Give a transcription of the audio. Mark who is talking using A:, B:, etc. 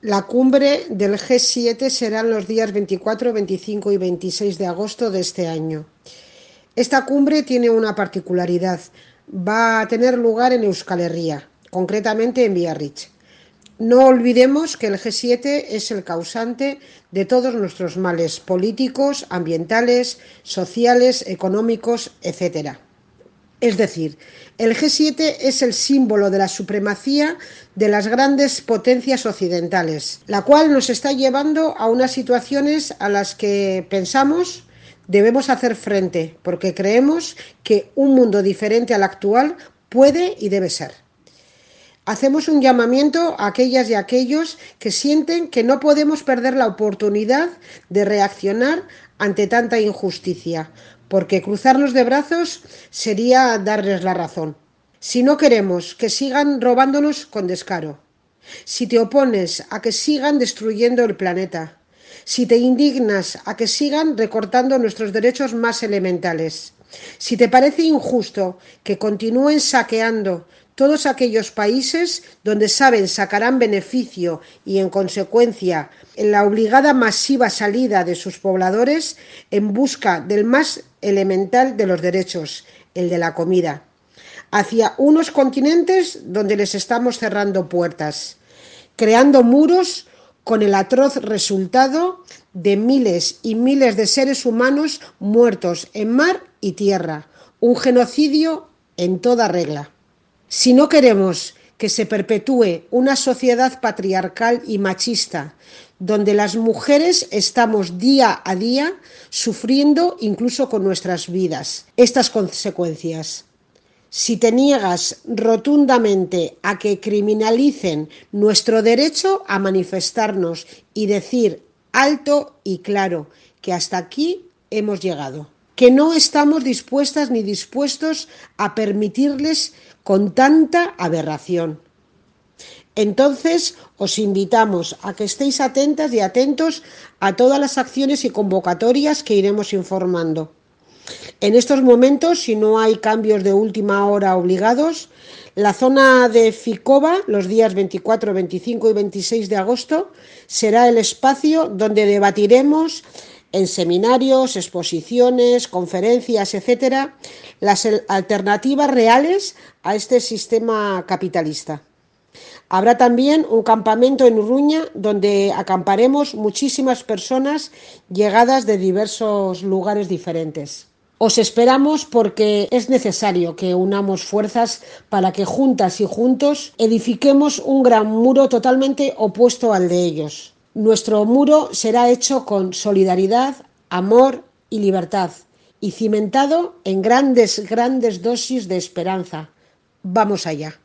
A: La cumbre del G7 será los días 24, 25 y 26 de agosto de este año. Esta cumbre tiene una particularidad. Va a tener lugar en Euskal Herria, concretamente en Biarritz. No olvidemos que el G7 es el causante de todos nuestros males políticos, ambientales, sociales, económicos, etc. Es decir, el G7 es el símbolo de la supremacía de las grandes potencias occidentales, la cual nos está llevando a unas situaciones a las que pensamos debemos hacer frente, porque creemos que un mundo diferente al actual puede y debe ser. Hacemos un llamamiento a aquellas y aquellos que sienten que no podemos perder la oportunidad de reaccionar ante tanta injusticia, porque cruzarnos de brazos sería darles la razón. Si no queremos que sigan robándonos con descaro, si te opones a que sigan destruyendo el planeta, si te indignas a que sigan recortando nuestros derechos más elementales, si te parece injusto que continúen saqueando todos aquellos países donde saben sacarán beneficio y en consecuencia en la obligada masiva salida de sus pobladores en busca del más elemental de los derechos, el de la comida, hacia unos continentes donde les estamos cerrando puertas, creando muros con el atroz resultado de miles y miles de seres humanos muertos en mar y tierra, un genocidio en toda regla. Si no queremos que se perpetúe una sociedad patriarcal y machista, donde las mujeres estamos día a día sufriendo incluso con nuestras vidas estas consecuencias. Si te niegas rotundamente a que criminalicen nuestro derecho a manifestarnos y decir alto y claro que hasta aquí hemos llegado, que no estamos dispuestas ni dispuestos a permitirles con tanta aberración. Entonces os invitamos a que estéis atentas y atentos a todas las acciones y convocatorias que iremos informando. En estos momentos, si no hay cambios de última hora obligados, la zona de Ficova, los días 24, 25 y 26 de agosto, será el espacio donde debatiremos en seminarios, exposiciones, conferencias, etcétera, las alternativas reales a este sistema capitalista. Habrá también un campamento en Uruña donde acamparemos muchísimas personas llegadas de diversos lugares diferentes. Os esperamos porque es necesario que unamos fuerzas para que juntas y juntos edifiquemos un gran muro totalmente opuesto al de ellos. Nuestro muro será hecho con solidaridad, amor y libertad y cimentado en grandes, grandes dosis de esperanza. Vamos allá.